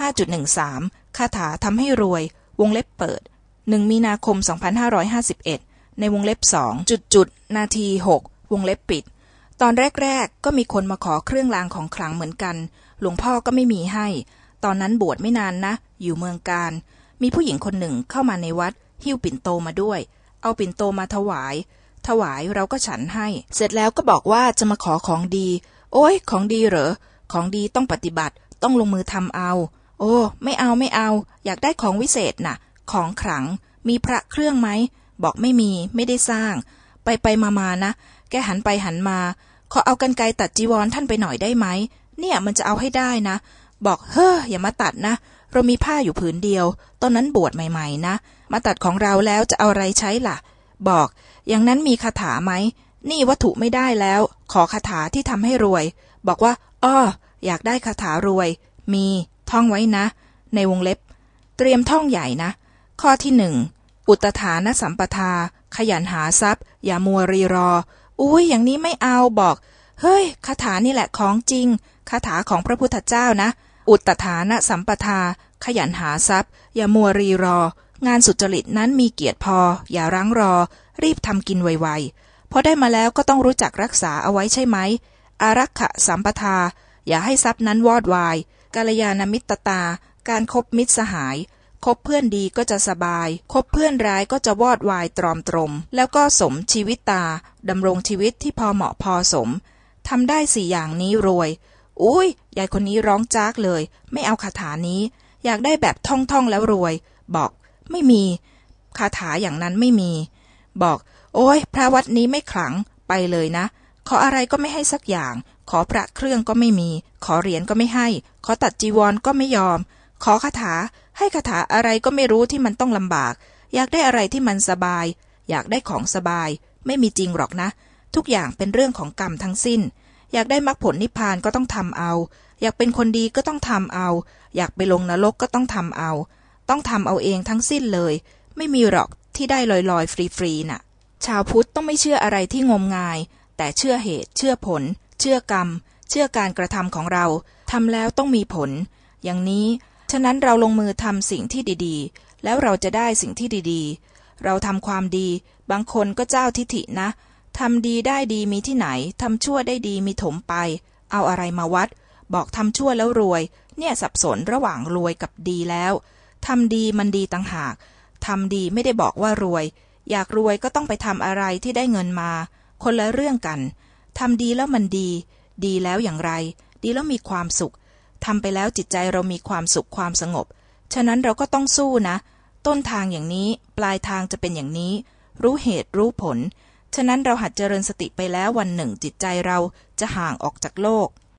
5.13 คาถาทำให้รวย วงเล็บเปิด 1 มีนาคม 2551 ในวงเล็บสองจุดจุดนาที 6 วงเล็บปิด ตอนแรก ๆ ก็มีคนมาขอเครื่องรางของขลังเหมือนกัน หลวงพ่อก็ไม่มีให้ ตอนนั้นบวชไม่นานนะ อยู่เมืองการ มีผู้หญิงคนหนึ่งเข้ามาในวัด หิ้วปิ่นโตมาด้วย เอาปิ่นโตมาถวาย ถวายเราก็ฉันให้ เสร็จแล้วก็บอกว่าจะมาขอของดี โอ้ยของดีเหรอ ของดีต้องปฏิบัติต้องลงมือทำเอา โอ้ ไม่เอาไม่เอา อยากได้ของวิเศษน่ะ ของขลัง มีพระเครื่องไหม บอกไม่มี ไม่ได้สร้าง ไปไปมามานะ แกหันไปหันมา ขอเอากันไกตัดจีวรท่านไปหน่อยได้ไหม เนี่ยมันจะเอาให้ได้นะ บอกเฮ้ออย่ามาตัดนะ เรามีผ้าอยู่ผืนเดียว ตอนนั้นบวชใหม่ๆนะ มาตัดของเราแล้วจะเอาอะไรใช้ล่ะ บอก อย่างนั้นมีคาถาไหม นี่วัตถุไม่ได้แล้ว ขอคาถาที่ทำให้รวย บอกว่า อ้อ อยากได้คาถารวย มี ท่องไว้นะ ในวงเล็บ เตรียมท่องใหญ่นะ ข้อที่หนึ่งอุตฐานสัมปทา ขยันหาทรัพย์ อย่ามัวรีรอ อุ้ยอย่างนี้ไม่เอาบอก เฮ้ยคาถานี่แหละของจริงคาถาของพระพุทธเจ้านะ อุตฐานสัมปทา ขยันหาทรัพย์ อย่ามัวรีรอ งานสุจริตนั้นมีเกียรติพอ อย่ารั้งรอ รีบทำกินไวๆพอได้มาแล้วก็ต้องรู้จักรักษาเอาไว้ใช่ไหมอารักขะสัมปทา อย่าให้ทรัพย์นั้นวอดวาย กาลยานามิตรตา การคบมิตรสหาย คบเพื่อนดีก็จะสบาย คบเพื่อนร้ายก็จะวอดวายตรอมตรม แล้วก็สมชีวิตตา ดำรงชีวิตที่พอเหมาะพอสม ทำได้สี่อย่างนี้รวย อุ้ยยายคนนี้ร้องจากเลย ไม่เอาคาถานี้ อยากได้แบบท่องท่องแล้วรวย บอก ไม่มี คาถาอย่างนั้นไม่มี บอก โอ้ยพระวัดนี้ไม่ขลัง ไปเลยนะ ขออะไรก็ไม่ให้สักอย่าง ขอพระเครื่องก็ไม่มี ขอเหรียญก็ไม่ให้ ขอตัดจีวรก็ไม่ยอม ขอคาถา ให้คาถาอะไรก็ไม่รู้ที่มันต้องลำบาก อยากได้อะไรที่มันสบาย อยากได้ของสบาย ไม่มีจริงหรอกนะ ทุกอย่างเป็นเรื่องของกรรมทั้งสิ้น อยากได้มรรคผลนิพพานก็ต้องทำเอา อยากเป็นคนดีก็ต้องทำเอา อยากไปลงนรกก็ต้องทำเอา ต้องทำเอาเองทั้งสิ้นเลย ไม่มีหรอกที่ได้ลอยๆ ฟรีๆน่ะ ชาวพุทธต้องไม่เชื่ออะไรที่งมงาย แต่เชื่อเหตุเชื่อผล เชื่อกรรม เชื่อการกระทำของเราทำแล้วต้องมีผล อย่างนี้ ฉะนั้นเราลงมือทำสิ่งที่ดีๆ แล้วเราจะได้สิ่งที่ดีๆ เราทำความดี บางคนก็เจ้าทิฐินะทำดีได้ดีมีที่ไหนทำชั่วได้ดีมีถมไป เอาอะไรมาวัด บอกทำชั่วแล้วรวย เนี่ยสับสนระหว่างรวยกับดีแล้วทำดีมันดีต่างหากทำดีไม่ได้บอกว่ารวย อยากรวยก็ต้องไปทำอะไรที่ได้เงินมา คนละเรื่องกัน ทำดีแล้วมันดี ดีแล้วอย่างไร ดีแล้วมีความสุขทำไปแล้วจิตใจเรามีความสุขความสงบ ฉะนั้นเราก็ต้องสู้นะ ต้นทางอย่างนี้ ปลายทางจะเป็นอย่างนี้ รู้เหตุรู้ผล ฉะนั้นเราหัดเจริญสติไปแล้ววันหนึ่งจิตใจเราจะห่างออกจากโลก